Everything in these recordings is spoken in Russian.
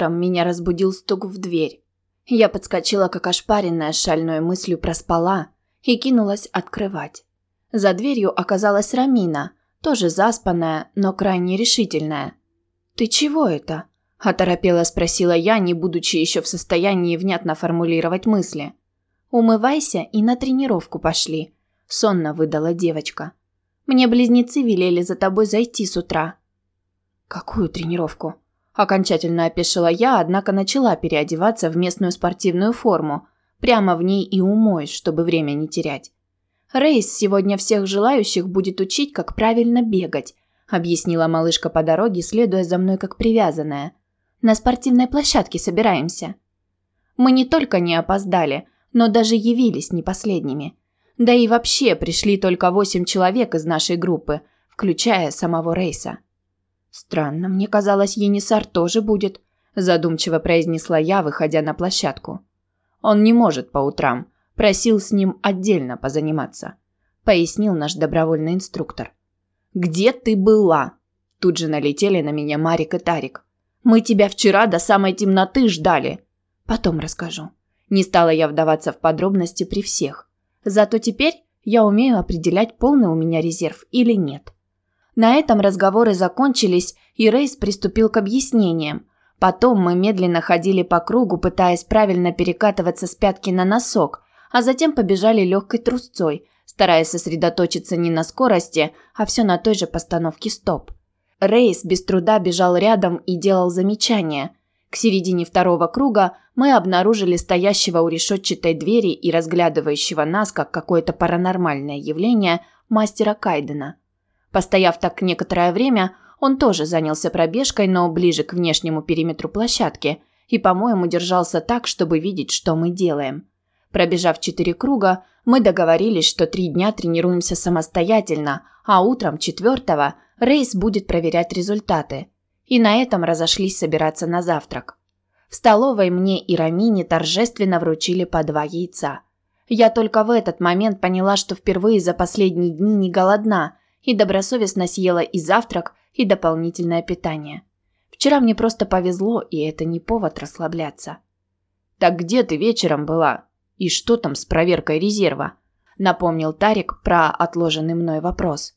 Утром меня разбудил стук в дверь. Я подскочила, как ошпаренная шальной мыслью проспала, и кинулась открывать. За дверью оказалась Рамина, тоже заспанная, но крайне решительная. «Ты чего это?» – оторопела спросила я, не будучи еще в состоянии внятно формулировать мысли. «Умывайся и на тренировку пошли», – сонно выдала девочка. «Мне близнецы велели за тобой зайти с утра». «Какую тренировку?» Окончательно опешила я, однако начала переодеваться в местную спортивную форму. Прямо в ней и умоюсь, чтобы время не терять. Рейс сегодня всех желающих будет учить, как правильно бегать, объяснила малышка по дороге, следуя за мной как привязанная. На спортивной площадке собираемся. Мы не только не опоздали, но даже явились не последними. Да и вообще пришли только восемь человек из нашей группы, включая самого Рейса. Странно, мне казалось, Енисар тоже будет, задумчиво произнесла я, выходя на площадку. Он не может по утрам, просил с ним отдельно позаниматься, пояснил наш добровольный инструктор. Где ты была? Тут же налетели на меня Марик и Тарик. Мы тебя вчера до самой темноты ждали. Потом расскажу. Не стала я вдаваться в подробности при всех. Зато теперь я умею определять, полный у меня резерв или нет. На этом разговоры закончились, и Рейс приступил к объяснениям. Потом мы медленно ходили по кругу, пытаясь правильно перекатываться с пятки на носок, а затем побежали легкой трусцой, стараясь сосредоточиться не на скорости, а все на той же постановке стоп. Рейс без труда бежал рядом и делал замечания. К середине второго круга мы обнаружили стоящего у решетчатой двери и разглядывающего нас как какое-то паранормальное явление мастера Кайдена. Постояв так некоторое время, он тоже занялся пробежкой, но ближе к внешнему периметру площадки и, по-моему, держался так, чтобы видеть, что мы делаем. Пробежав четыре круга, мы договорились, что три дня тренируемся самостоятельно, а утром четвертого Рейс будет проверять результаты. И на этом разошлись собираться на завтрак. В столовой мне и Рамине торжественно вручили по два яйца. Я только в этот момент поняла, что впервые за последние дни не голодна и добросовестно съела и завтрак, и дополнительное питание. Вчера мне просто повезло, и это не повод расслабляться. «Так где ты вечером была? И что там с проверкой резерва?» Напомнил Тарик про отложенный мной вопрос.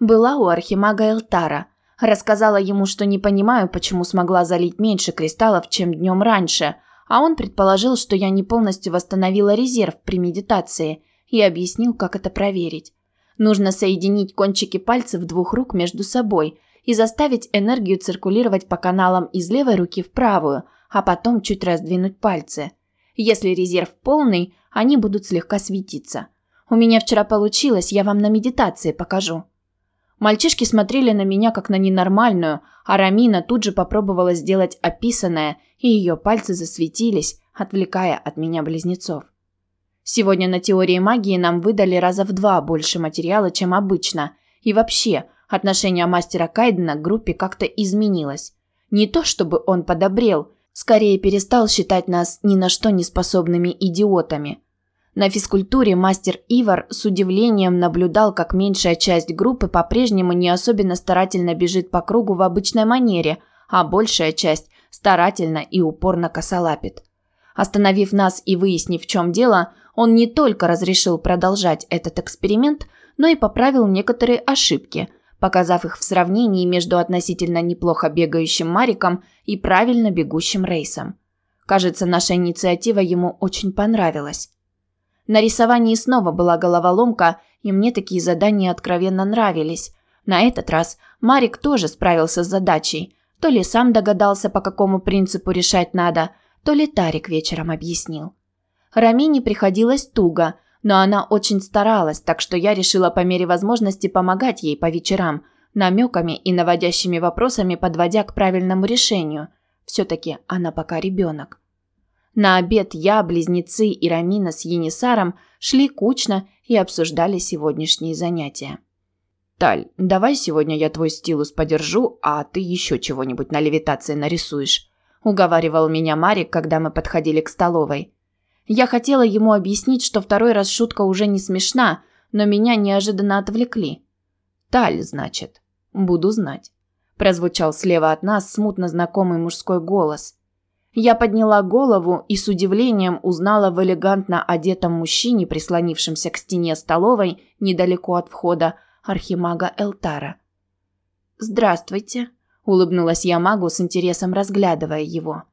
«Была у архимага Элтара. Рассказала ему, что не понимаю, почему смогла залить меньше кристаллов, чем днем раньше, а он предположил, что я не полностью восстановила резерв при медитации и объяснил, как это проверить. Нужно соединить кончики пальцев двух рук между собой и заставить энергию циркулировать по каналам из левой руки в правую, а потом чуть раздвинуть пальцы. Если резерв полный, они будут слегка светиться. У меня вчера получилось, я вам на медитации покажу. Мальчишки смотрели на меня как на ненормальную, а Рамина тут же попробовала сделать описанное, и ее пальцы засветились, отвлекая от меня близнецов. Сегодня на теории магии нам выдали раза в два больше материала, чем обычно. И вообще, отношение мастера Кайдена к группе как-то изменилось. Не то чтобы он подобрел, скорее перестал считать нас ни на что не способными идиотами. На физкультуре мастер Ивар с удивлением наблюдал, как меньшая часть группы по-прежнему не особенно старательно бежит по кругу в обычной манере, а большая часть старательно и упорно косолапит. Остановив нас и выяснив, в чем дело, он не только разрешил продолжать этот эксперимент, но и поправил некоторые ошибки, показав их в сравнении между относительно неплохо бегающим Мариком и правильно бегущим Рейсом. Кажется, наша инициатива ему очень понравилась. На рисовании снова была головоломка, и мне такие задания откровенно нравились. На этот раз Марик тоже справился с задачей. То ли сам догадался, по какому принципу решать надо, то ли Тарик вечером объяснил. Рамине приходилось туго, но она очень старалась, так что я решила по мере возможности помогать ей по вечерам, намеками и наводящими вопросами подводя к правильному решению. Все-таки она пока ребенок. На обед я, близнецы и Рамина с Енисаром шли кучно и обсуждали сегодняшние занятия. «Таль, давай сегодня я твой стилус подержу, а ты еще чего-нибудь на левитации нарисуешь», – уговаривал меня Марик, когда мы подходили к столовой. Я хотела ему объяснить, что второй раз шутка уже не смешна, но меня неожиданно отвлекли. «Таль, значит. Буду знать». Прозвучал слева от нас смутно знакомый мужской голос. Я подняла голову и с удивлением узнала в элегантно одетом мужчине, прислонившемся к стене столовой недалеко от входа, архимага Элтара. «Здравствуйте», – улыбнулась я магу с интересом разглядывая его.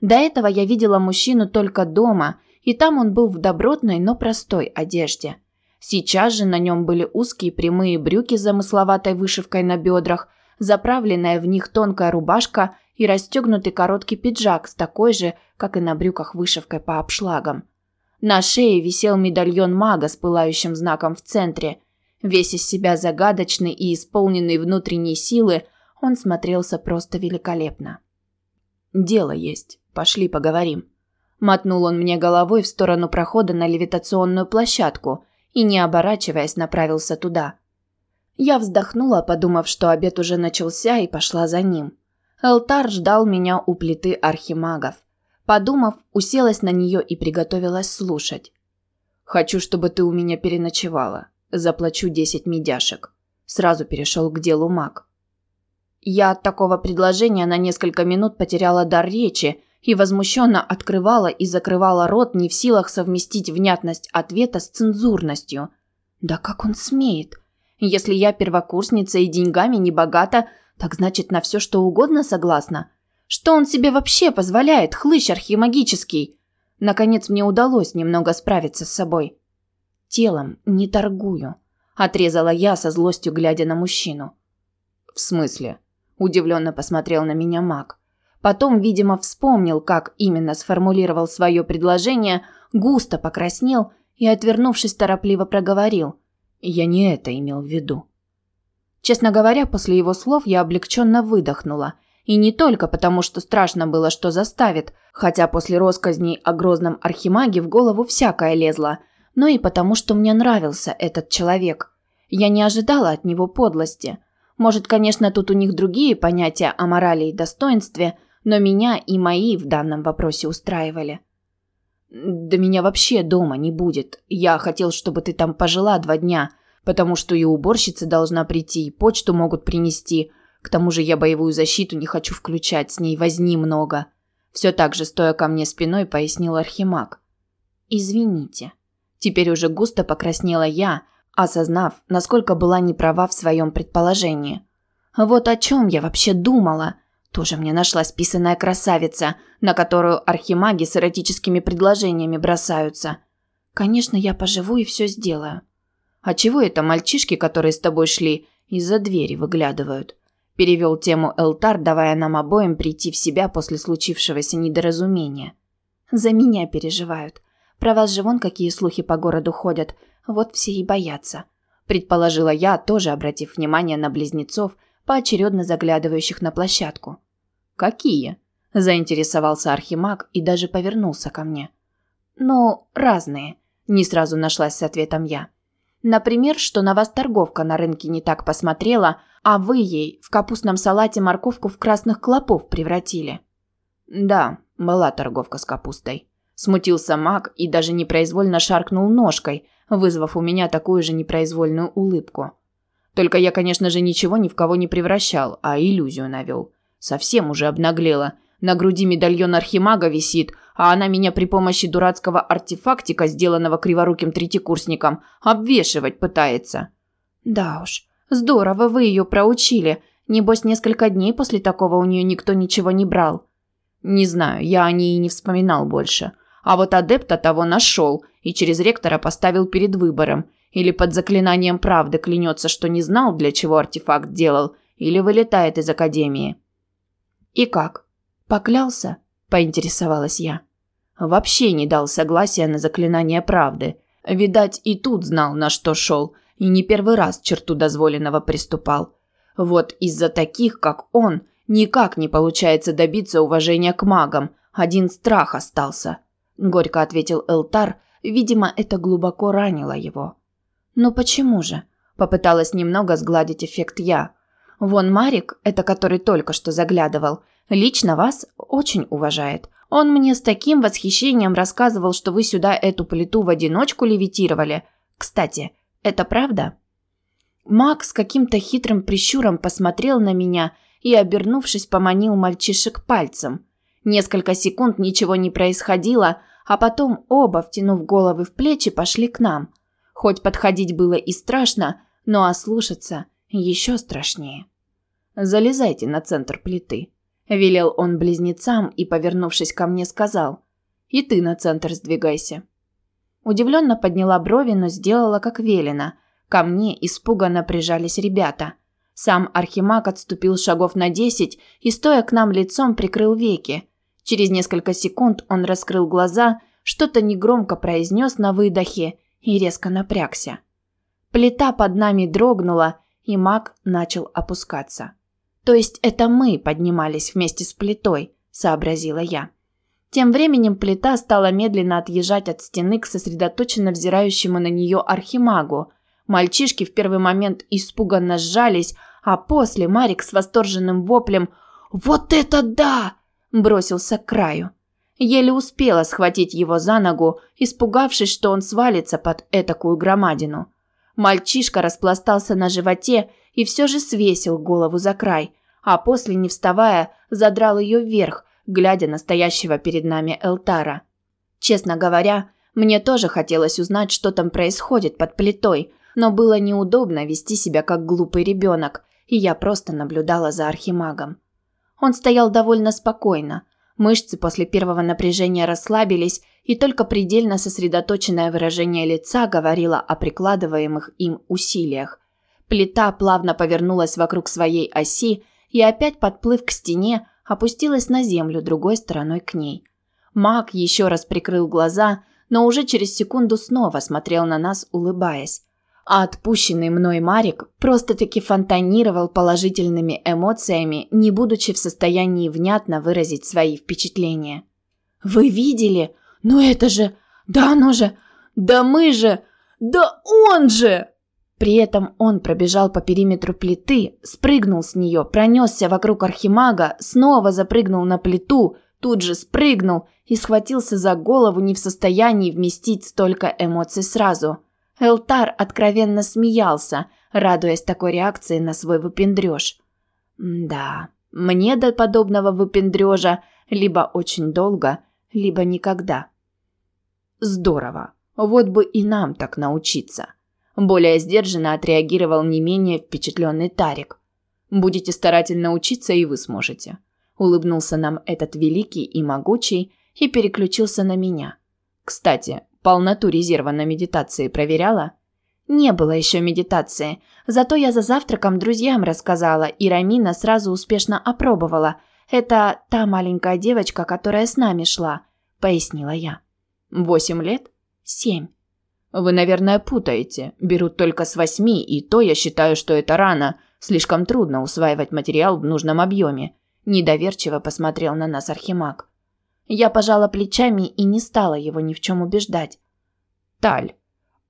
До этого я видела мужчину только дома, и там он был в добротной, но простой одежде. Сейчас же на нем были узкие прямые брюки с замысловатой вышивкой на бедрах, заправленная в них тонкая рубашка и расстегнутый короткий пиджак с такой же, как и на брюках вышивкой по обшлагам. На шее висел медальон мага с пылающим знаком в центре. Весь из себя загадочный и исполненный внутренней силы, он смотрелся просто великолепно. «Дело есть. Пошли поговорим». Мотнул он мне головой в сторону прохода на левитационную площадку и, не оборачиваясь, направился туда. Я вздохнула, подумав, что обед уже начался, и пошла за ним. Элтар ждал меня у плиты архимагов. Подумав, уселась на нее и приготовилась слушать. «Хочу, чтобы ты у меня переночевала. Заплачу десять медяшек». Сразу перешел к делу маг. Я от такого предложения на несколько минут потеряла дар речи и возмущенно открывала и закрывала рот, не в силах совместить внятность ответа с цензурностью. Да как он смеет? Если я первокурсница и деньгами не богата, так значит на все что угодно согласна. Что он себе вообще позволяет, хлыщ архимагический? Наконец мне удалось немного справиться с собой. Телом не торгую, отрезала я со злостью, глядя на мужчину. В смысле? удивленно посмотрел на меня Мак. Потом, видимо, вспомнил, как именно сформулировал свое предложение, густо покраснел и, отвернувшись, торопливо проговорил: "Я не это имел в виду". Честно говоря, после его слов я облегченно выдохнула, и не только потому, что страшно было, что заставит, хотя после россказней о грозном архимаге в голову всякое лезло, но и потому, что мне нравился этот человек. Я не ожидала от него подлости. Может, конечно, тут у них другие понятия о морали и достоинстве, но меня и мои в данном вопросе устраивали. «Да меня вообще дома не будет. Я хотел, чтобы ты там пожила два дня, потому что и уборщица должна прийти, и почту могут принести. К тому же я боевую защиту не хочу включать, с ней возни много». Все так же, стоя ко мне спиной, пояснил Архимаг. «Извините». Теперь уже густо покраснела я, осознав, насколько была неправа в своем предположении. Вот о чем я вообще думала. Тоже мне нашлась писаная красавица, на которую архимаги с эротическими предложениями бросаются. Конечно, я поживу и все сделаю. А чего это мальчишки, которые с тобой шли, из-за двери выглядывают? Перевел тему Элтар, давая нам обоим прийти в себя после случившегося недоразумения. За меня переживают. Про вас же вон какие слухи по городу ходят. Вот все и боятся. Предположила я, тоже обратив внимание на близнецов, поочередно заглядывающих на площадку. «Какие?» – заинтересовался Архимаг и даже повернулся ко мне. «Ну, разные», – не сразу нашлась с ответом я. «Например, что на вас торговка на рынке не так посмотрела, а вы ей в капустном салате морковку в красных клопов превратили». «Да, была торговка с капустой», – смутился маг и даже непроизвольно шаркнул ножкой – вызвав у меня такую же непроизвольную улыбку. Только я, конечно же, ничего ни в кого не превращал, а иллюзию навел. Совсем уже обнаглела. На груди медальон архимага висит, а она меня при помощи дурацкого артефактика, сделанного криворуким третьекурсником, обвешивать пытается. Да уж, здорово вы ее проучили. Небось, несколько дней после такого у нее никто ничего не брал. Не знаю, я о ней и не вспоминал больше. А вот адепта того нашел и через ректора поставил перед выбором. Или под заклинанием правды клянется, что не знал, для чего артефакт делал, или вылетает из академии. «И как? Поклялся?» – поинтересовалась я. Вообще не дал согласия на заклинание правды. Видать, и тут знал, на что шел, и не первый раз черту дозволенного приступал. Вот из-за таких, как он, никак не получается добиться уважения к магам. Один страх остался горько ответил Элтар. Видимо, это глубоко ранило его. Но почему же? Попыталась немного сгладить эффект я. Вон Марик, это который только что заглядывал, лично вас очень уважает. Он мне с таким восхищением рассказывал, что вы сюда эту плиту в одиночку левитировали. Кстати, это правда? Макс каким-то хитрым прищуром посмотрел на меня и, обернувшись, поманил мальчишек пальцем. Несколько секунд ничего не происходило, а потом оба, втянув головы в плечи, пошли к нам. Хоть подходить было и страшно, но ослушаться еще страшнее. «Залезайте на центр плиты», – велел он близнецам и, повернувшись ко мне, сказал. «И ты на центр сдвигайся». Удивленно подняла брови, но сделала как велено. Ко мне испуганно прижались ребята. Сам Архимаг отступил шагов на десять и, стоя к нам лицом, прикрыл веки. Через несколько секунд он раскрыл глаза, что-то негромко произнес на выдохе и резко напрягся. Плита под нами дрогнула, и маг начал опускаться. То есть это мы поднимались вместе с плитой, сообразила я. Тем временем плита стала медленно отъезжать от стены к сосредоточенно взирающему на нее архимагу. Мальчишки в первый момент испуганно сжались, а после Марик с восторженным воплем «Вот это да!» бросился к краю. Еле успела схватить его за ногу, испугавшись, что он свалится под этакую громадину. Мальчишка распластался на животе и все же свесил голову за край, а после, не вставая, задрал ее вверх, глядя на стоящего перед нами Элтара. Честно говоря, мне тоже хотелось узнать, что там происходит под плитой, но было неудобно вести себя как глупый ребенок, и я просто наблюдала за архимагом. Он стоял довольно спокойно. Мышцы после первого напряжения расслабились, и только предельно сосредоточенное выражение лица говорило о прикладываемых им усилиях. Плита плавно повернулась вокруг своей оси и опять подплыв к стене, опустилась на землю другой стороной к ней. Маг еще раз прикрыл глаза, но уже через секунду снова смотрел на нас, улыбаясь. А отпущенный мной Марик просто-таки фонтанировал положительными эмоциями, не будучи в состоянии внятно выразить свои впечатления. «Вы видели? Ну это же... Да оно же... Да мы же... Да он же!» При этом он пробежал по периметру плиты, спрыгнул с нее, пронесся вокруг архимага, снова запрыгнул на плиту, тут же спрыгнул и схватился за голову не в состоянии вместить столько эмоций сразу. Элтар откровенно смеялся, радуясь такой реакции на свой выпендрёж. Да, мне до подобного выпендрёжа либо очень долго, либо никогда. Здорово. Вот бы и нам так научиться. Более сдержанно отреагировал не менее впечатленный Тарик. «Будете старательно учиться, и вы сможете», – улыбнулся нам этот великий и могучий и переключился на меня. «Кстати, полноту резерва на медитации проверяла?» «Не было еще медитации, зато я за завтраком друзьям рассказала, и Рамина сразу успешно опробовала. Это та маленькая девочка, которая с нами шла», – пояснила я. «Восемь лет?» «Семь». Вы, наверное, путаете. Берут только с восьми, и то я считаю, что это рано. Слишком трудно усваивать материал в нужном объеме. Недоверчиво посмотрел на нас Архимаг. Я пожала плечами и не стала его ни в чем убеждать. Таль,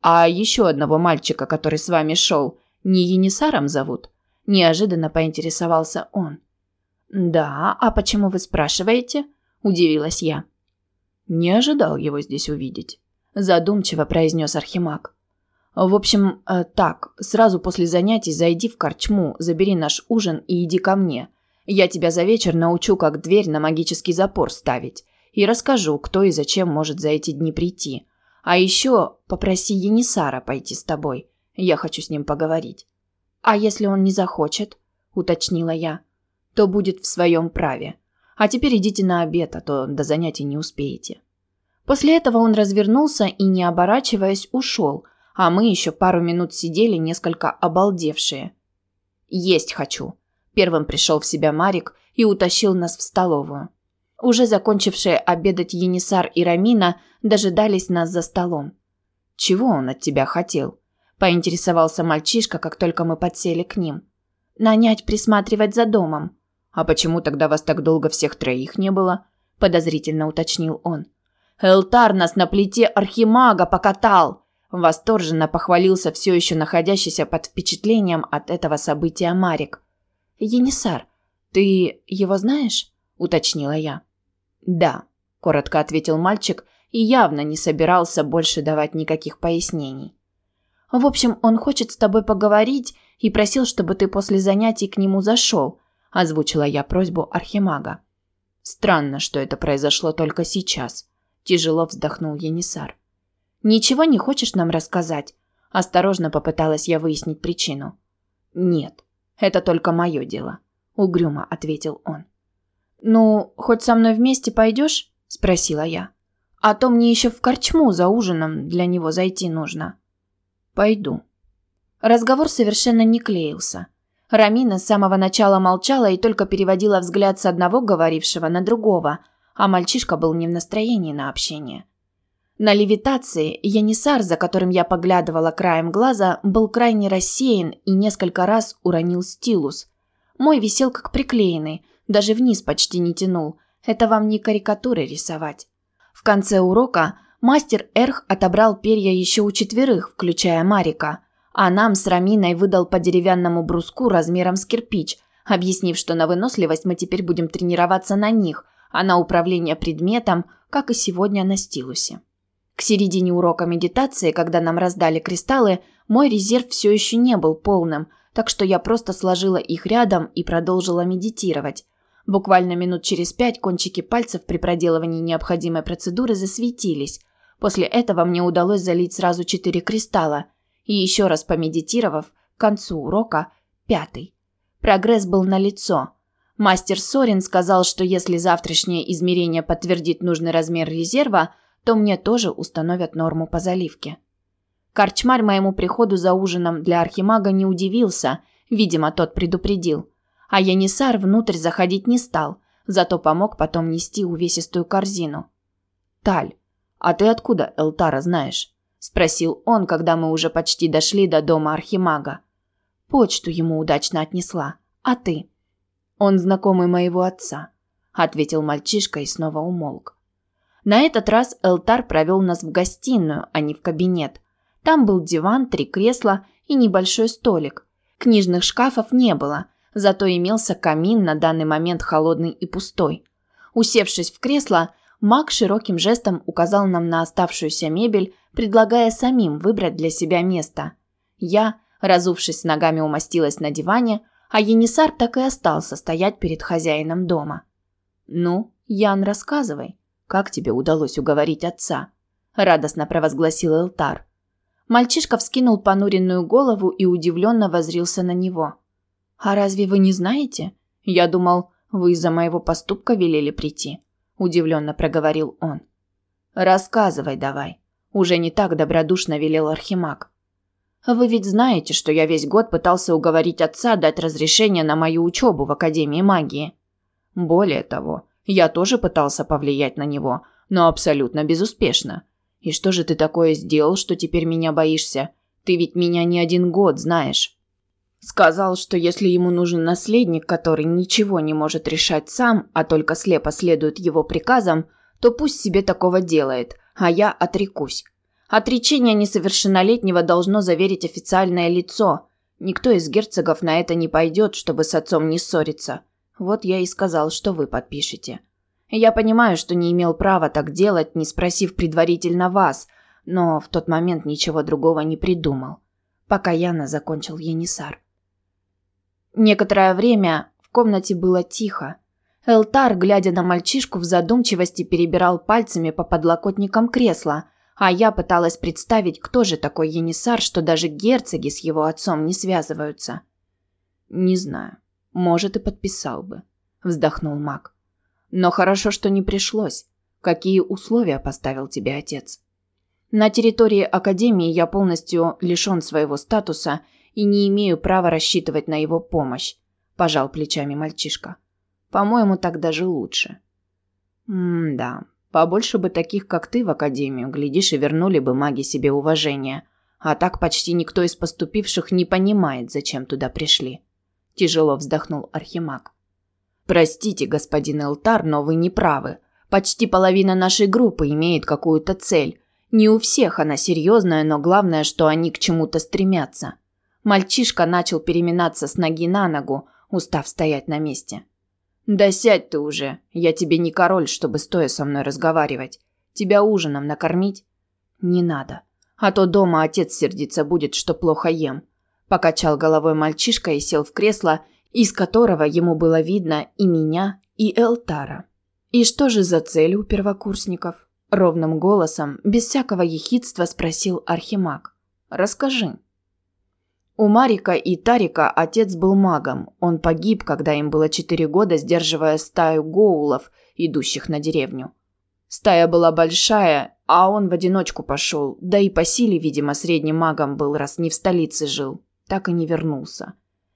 а еще одного мальчика, который с вами шел, не Енисаром зовут? Неожиданно поинтересовался он. Да, а почему вы спрашиваете? Удивилась я. Не ожидал его здесь увидеть задумчиво произнес Архимаг. В общем, э, так, сразу после занятий зайди в корчму, забери наш ужин и иди ко мне. Я тебя за вечер научу, как дверь на магический запор ставить. И расскажу, кто и зачем может за эти дни прийти. А еще попроси Енисара пойти с тобой. Я хочу с ним поговорить. А если он не захочет, уточнила я, то будет в своем праве. А теперь идите на обед, а то до занятий не успеете. После этого он развернулся и, не оборачиваясь, ушел, а мы еще пару минут сидели несколько обалдевшие. «Есть хочу», – первым пришел в себя Марик и утащил нас в столовую. Уже закончившие обедать Енисар и Рамина дожидались нас за столом. «Чего он от тебя хотел?» – поинтересовался мальчишка, как только мы подсели к ним. «Нанять присматривать за домом». «А почему тогда вас так долго всех троих не было?» – подозрительно уточнил он. Элтар нас на плите архимага покатал!» Восторженно похвалился все еще находящийся под впечатлением от этого события Марик. «Енисар, ты его знаешь?» – уточнила я. «Да», – коротко ответил мальчик и явно не собирался больше давать никаких пояснений. «В общем, он хочет с тобой поговорить и просил, чтобы ты после занятий к нему зашел», – озвучила я просьбу архимага. Странно, что это произошло только сейчас. Тяжело вздохнул Енисар. Ничего не хочешь нам рассказать? Осторожно попыталась я выяснить причину. Нет, это только мое дело, угрюмо ответил он. Ну, хоть со мной вместе пойдешь? спросила я. А то мне еще в корчму за ужином для него зайти нужно. Пойду. Разговор совершенно не клеился. Рамина с самого начала молчала и только переводила взгляд с одного говорившего на другого, а мальчишка был не в настроении на общение. На левитации Янисар, за которым я поглядывала краем глаза, был крайне рассеян и несколько раз уронил стилус. Мой висел как приклеенный, даже вниз почти не тянул. Это вам не карикатуры рисовать. В конце урока мастер Эрх отобрал перья еще у четверых, включая Марика, а нам с Раминой выдал по деревянному бруску размером с кирпич, объяснив, что на выносливость мы теперь будем тренироваться на них, а на управление предметом, как и сегодня на стилусе. К середине урока медитации, когда нам раздали кристаллы, мой резерв все еще не был полным, так что я просто сложила их рядом и продолжила медитировать. Буквально минут через пять кончики пальцев при проделывании необходимой процедуры засветились. После этого мне удалось залить сразу четыре кристалла. И еще раз помедитировав, к концу урока – пятый. Прогресс был налицо. Мастер Сорин сказал, что если завтрашнее измерение подтвердит нужный размер резерва – то мне тоже установят норму по заливке. Корчмарь моему приходу за ужином для архимага не удивился, видимо, тот предупредил. А Янисар внутрь заходить не стал, зато помог потом нести увесистую корзину. «Таль, а ты откуда Элтара знаешь?» – спросил он, когда мы уже почти дошли до дома архимага. «Почту ему удачно отнесла. А ты?» «Он знакомый моего отца», – ответил мальчишка и снова умолк. На этот раз Элтар провел нас в гостиную, а не в кабинет. Там был диван, три кресла и небольшой столик. Книжных шкафов не было, зато имелся камин на данный момент холодный и пустой. Усевшись в кресло, маг широким жестом указал нам на оставшуюся мебель, предлагая самим выбрать для себя место. Я, разувшись ногами, умостилась на диване, а Енисар так и остался стоять перед хозяином дома. «Ну, Ян, рассказывай», как тебе удалось уговорить отца? радостно провозгласил Элтар. Мальчишка вскинул понуренную голову и удивленно возрился на него. А разве вы не знаете? Я думал, вы из-за моего поступка велели прийти, удивленно проговорил он. Рассказывай давай, уже не так добродушно велел Архимаг. Вы ведь знаете, что я весь год пытался уговорить отца дать разрешение на мою учебу в Академии магии. Более того, я тоже пытался повлиять на него, но абсолютно безуспешно. И что же ты такое сделал, что теперь меня боишься? Ты ведь меня не один год знаешь. Сказал, что если ему нужен наследник, который ничего не может решать сам, а только слепо следует его приказам, то пусть себе такого делает, а я отрекусь. Отречение несовершеннолетнего должно заверить официальное лицо. Никто из герцогов на это не пойдет, чтобы с отцом не ссориться. Вот я и сказал, что вы подпишете. Я понимаю, что не имел права так делать, не спросив предварительно вас, но в тот момент ничего другого не придумал. Пока Яна закончил Енисар. Некоторое время в комнате было тихо. Элтар, глядя на мальчишку в задумчивости, перебирал пальцами по подлокотникам кресла, а я пыталась представить, кто же такой Енисар, что даже герцоги с его отцом не связываются. Не знаю. Может, и подписал бы, вздохнул Мак. Но хорошо, что не пришлось. Какие условия поставил тебе отец? На территории академии я полностью лишён своего статуса и не имею права рассчитывать на его помощь, пожал плечами мальчишка. По-моему, так даже лучше. М-да. Побольше бы таких, как ты, в академию, глядишь, и вернули бы маги себе уважение. А так почти никто из поступивших не понимает, зачем туда пришли. Тяжело вздохнул Архимаг. Простите, господин Элтар, но вы не правы. Почти половина нашей группы имеет какую-то цель. Не у всех она серьезная, но главное, что они к чему-то стремятся. Мальчишка начал переминаться с ноги на ногу, устав стоять на месте. Да сядь ты уже. Я тебе не король, чтобы стоя со мной разговаривать. Тебя ужином накормить? Не надо. А то дома отец сердиться будет, что плохо ем. Покачал головой мальчишка и сел в кресло, из которого ему было видно и меня, и Элтара. «И что же за цель у первокурсников?» Ровным голосом, без всякого ехидства спросил Архимаг. «Расскажи». У Марика и Тарика отец был магом. Он погиб, когда им было четыре года, сдерживая стаю гоулов, идущих на деревню. Стая была большая, а он в одиночку пошел, да и по силе, видимо, средним магом был, раз не в столице жил. Так и не вернулся.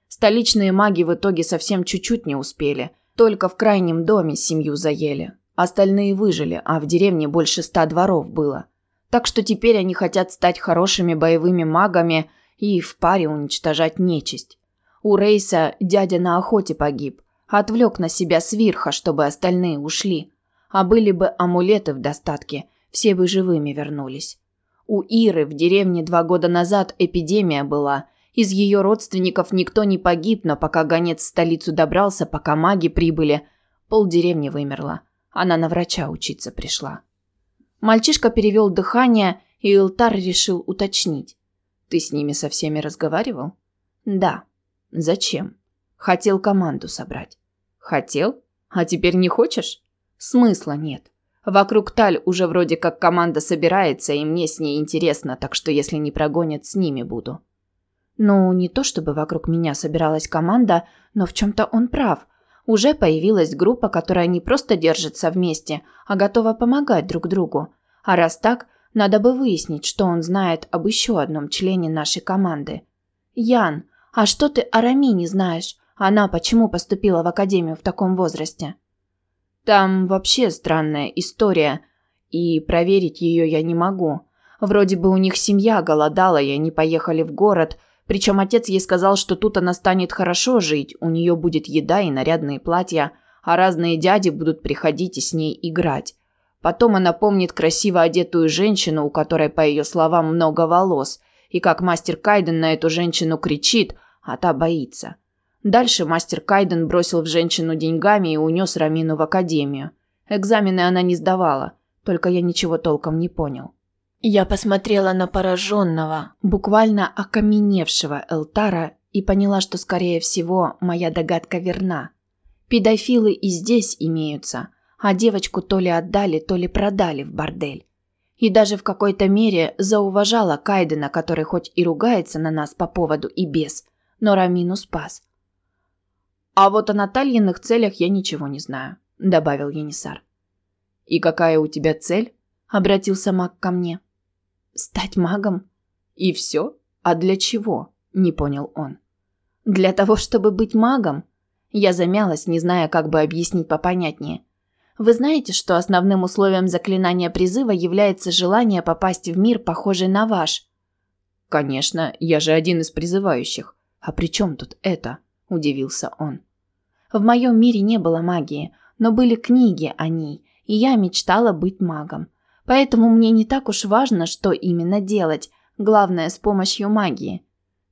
Столичные маги в итоге совсем чуть-чуть не успели. Только в крайнем доме семью заели. Остальные выжили, а в деревне больше ста дворов было. Так что теперь они хотят стать хорошими боевыми магами и в паре уничтожать нечисть. У Рейса дядя на охоте погиб. Отвлек на себя свирха, чтобы остальные ушли. А были бы амулеты в достатке, все бы живыми вернулись. У Иры в деревне два года назад эпидемия была. Из ее родственников никто не погиб, но пока гонец в столицу добрался, пока маги прибыли, полдеревни вымерла. Она на врача учиться пришла. Мальчишка перевел дыхание, и Илтар решил уточнить. «Ты с ними со всеми разговаривал?» «Да». «Зачем?» «Хотел команду собрать». «Хотел? А теперь не хочешь?» «Смысла нет. Вокруг Таль уже вроде как команда собирается, и мне с ней интересно, так что если не прогонят, с ними буду». Ну, не то чтобы вокруг меня собиралась команда, но в чем-то он прав. Уже появилась группа, которая не просто держится вместе, а готова помогать друг другу. А раз так, надо бы выяснить, что он знает об еще одном члене нашей команды. Ян, а что ты о Рами не знаешь? Она почему поступила в академию в таком возрасте? Там вообще странная история, и проверить ее я не могу. Вроде бы у них семья голодала, и они поехали в город – причем отец ей сказал, что тут она станет хорошо жить, у нее будет еда и нарядные платья, а разные дяди будут приходить и с ней играть. Потом она помнит красиво одетую женщину, у которой, по ее словам, много волос, и как мастер Кайден на эту женщину кричит, а та боится. Дальше мастер Кайден бросил в женщину деньгами и унес Рамину в академию. Экзамены она не сдавала, только я ничего толком не понял. Я посмотрела на пораженного, буквально окаменевшего Элтара и поняла, что, скорее всего, моя догадка верна. Педофилы и здесь имеются, а девочку то ли отдали, то ли продали в бордель. И даже в какой-то мере зауважала Кайдена, который хоть и ругается на нас по поводу и без, но Рамину спас. «А вот о Натальиных целях я ничего не знаю», – добавил Енисар. «И какая у тебя цель?» – обратился маг ко мне. Стать магом? И все? А для чего? Не понял он. Для того, чтобы быть магом? Я замялась, не зная, как бы объяснить попонятнее. Вы знаете, что основным условием заклинания призыва является желание попасть в мир, похожий на ваш? Конечно, я же один из призывающих. А при чем тут это? Удивился он. В моем мире не было магии, но были книги о ней, и я мечтала быть магом. Поэтому мне не так уж важно, что именно делать, главное с помощью магии.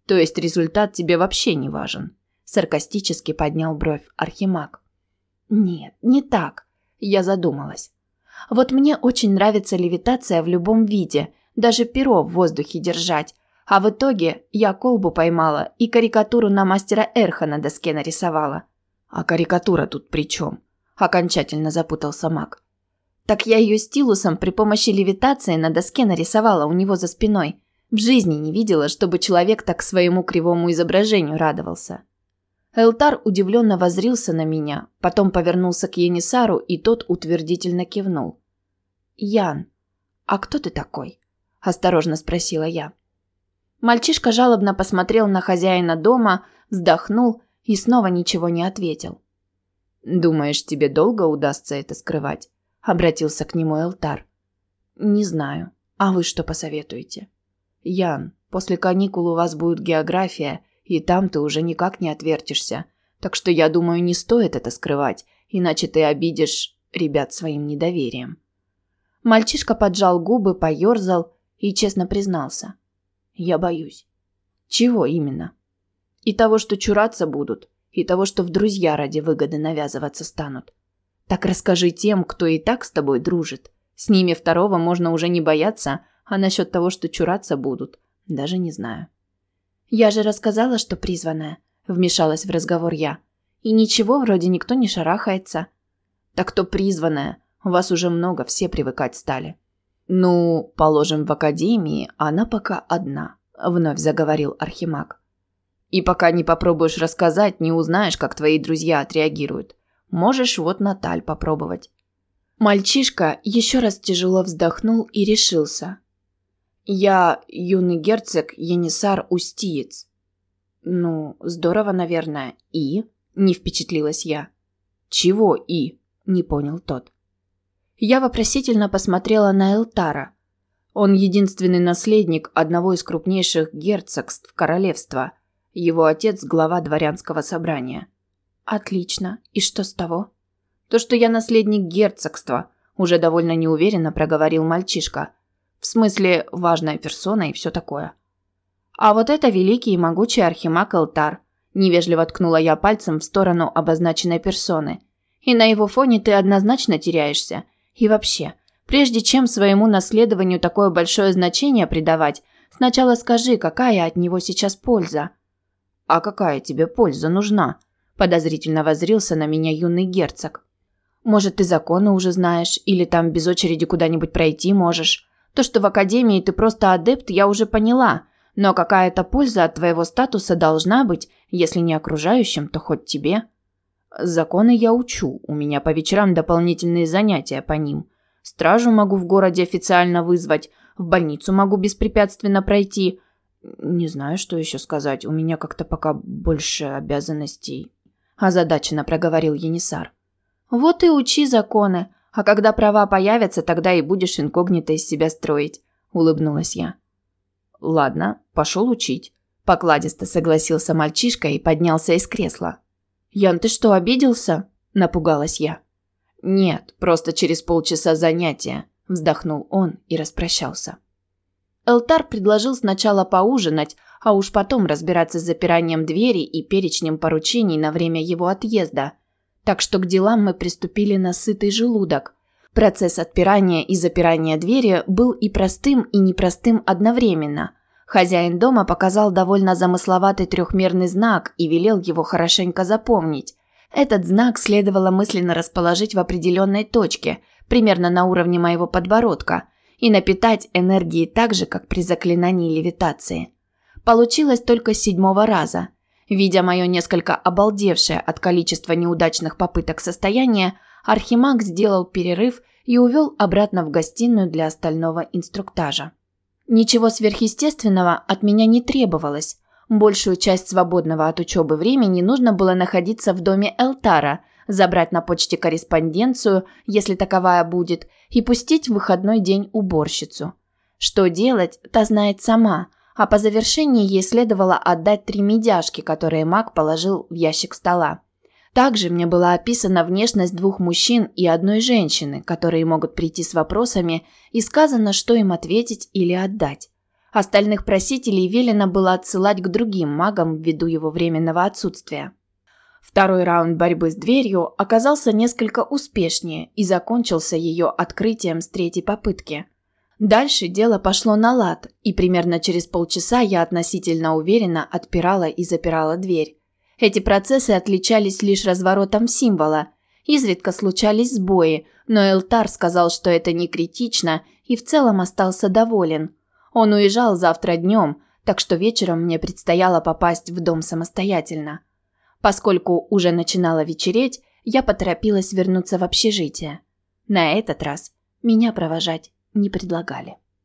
То есть результат тебе вообще не важен, саркастически поднял бровь Архимаг. Нет, не так. Я задумалась. Вот мне очень нравится левитация в любом виде, даже перо в воздухе держать. А в итоге я колбу поймала и карикатуру на мастера Эрха на доске нарисовала. А карикатура тут при чем? Окончательно запутался маг. Так я ее стилусом при помощи левитации на доске нарисовала у него за спиной. В жизни не видела, чтобы человек так своему кривому изображению радовался. Элтар удивленно возрился на меня, потом повернулся к Енисару, и тот утвердительно кивнул. «Ян, а кто ты такой?» – осторожно спросила я. Мальчишка жалобно посмотрел на хозяина дома, вздохнул и снова ничего не ответил. «Думаешь, тебе долго удастся это скрывать?» обратился к нему Элтар. Не знаю. А вы что посоветуете? Ян, после каникул у вас будет география, и там ты уже никак не отвертишься. Так что я думаю, не стоит это скрывать, иначе ты обидишь ребят своим недоверием. Мальчишка поджал губы, поёрзал и честно признался: "Я боюсь". Чего именно? И того, что чураться будут, и того, что в друзья ради выгоды навязываться станут. Так расскажи тем, кто и так с тобой дружит. С ними второго можно уже не бояться, а насчет того, что чураться будут, даже не знаю. Я же рассказала, что призванная, вмешалась в разговор я. И ничего, вроде никто не шарахается. Так кто призванная? Вас уже много, все привыкать стали. Ну, положим, в академии она пока одна, вновь заговорил Архимаг. И пока не попробуешь рассказать, не узнаешь, как твои друзья отреагируют. Можешь вот Наталь попробовать. Мальчишка еще раз тяжело вздохнул и решился. Я юный герцог Енисар Устиец. Ну, здорово, наверное. И? Не впечатлилась я. Чего и? Не понял тот. Я вопросительно посмотрела на Элтара. Он единственный наследник одного из крупнейших герцогств королевства. Его отец – глава дворянского собрания. Отлично. И что с того? То, что я наследник герцогства, уже довольно неуверенно проговорил мальчишка. В смысле, важная персона и все такое. А вот это великий и могучий архимаг Элтар. Невежливо ткнула я пальцем в сторону обозначенной персоны. И на его фоне ты однозначно теряешься. И вообще, прежде чем своему наследованию такое большое значение придавать, сначала скажи, какая от него сейчас польза. А какая тебе польза нужна? Подозрительно воззрился на меня юный герцог. Может, ты законы уже знаешь, или там без очереди куда-нибудь пройти можешь. То, что в академии ты просто адепт, я уже поняла. Но какая-то польза от твоего статуса должна быть, если не окружающим, то хоть тебе. Законы я учу, у меня по вечерам дополнительные занятия по ним. Стражу могу в городе официально вызвать, в больницу могу беспрепятственно пройти. Не знаю, что еще сказать, у меня как-то пока больше обязанностей. Озадаченно проговорил Енисар. Вот и учи законы, а когда права появятся, тогда и будешь инкогнито из себя строить. Улыбнулась я. Ладно, пошел учить. Покладисто согласился мальчишка и поднялся из кресла. «Ян, ты что, обиделся?» – напугалась я. «Нет, просто через полчаса занятия», – вздохнул он и распрощался. Элтар предложил сначала поужинать, а уж потом разбираться с запиранием двери и перечнем поручений на время его отъезда. Так что к делам мы приступили на сытый желудок. Процесс отпирания и запирания двери был и простым, и непростым одновременно – Хозяин дома показал довольно замысловатый трехмерный знак и велел его хорошенько запомнить. Этот знак следовало мысленно расположить в определенной точке, примерно на уровне моего подбородка, и напитать энергией так же, как при заклинании левитации. Получилось только с седьмого раза. Видя мое несколько обалдевшее от количества неудачных попыток состояние, Архимаг сделал перерыв и увел обратно в гостиную для остального инструктажа. Ничего сверхъестественного от меня не требовалось. Большую часть свободного от учебы времени нужно было находиться в доме Элтара, забрать на почте корреспонденцию, если таковая будет, и пустить в выходной день уборщицу. Что делать, та знает сама, а по завершении ей следовало отдать три медяшки, которые маг положил в ящик стола. Также мне была описана внешность двух мужчин и одной женщины, которые могут прийти с вопросами, и сказано, что им ответить или отдать. Остальных просителей велено было отсылать к другим магам ввиду его временного отсутствия. Второй раунд борьбы с дверью оказался несколько успешнее и закончился ее открытием с третьей попытки. Дальше дело пошло на лад, и примерно через полчаса я относительно уверенно отпирала и запирала дверь. Эти процессы отличались лишь разворотом символа. Изредка случались сбои, но Элтар сказал, что это не критично и в целом остался доволен. Он уезжал завтра днем, так что вечером мне предстояло попасть в дом самостоятельно. Поскольку уже начинало вечереть, я поторопилась вернуться в общежитие. На этот раз меня провожать не предлагали.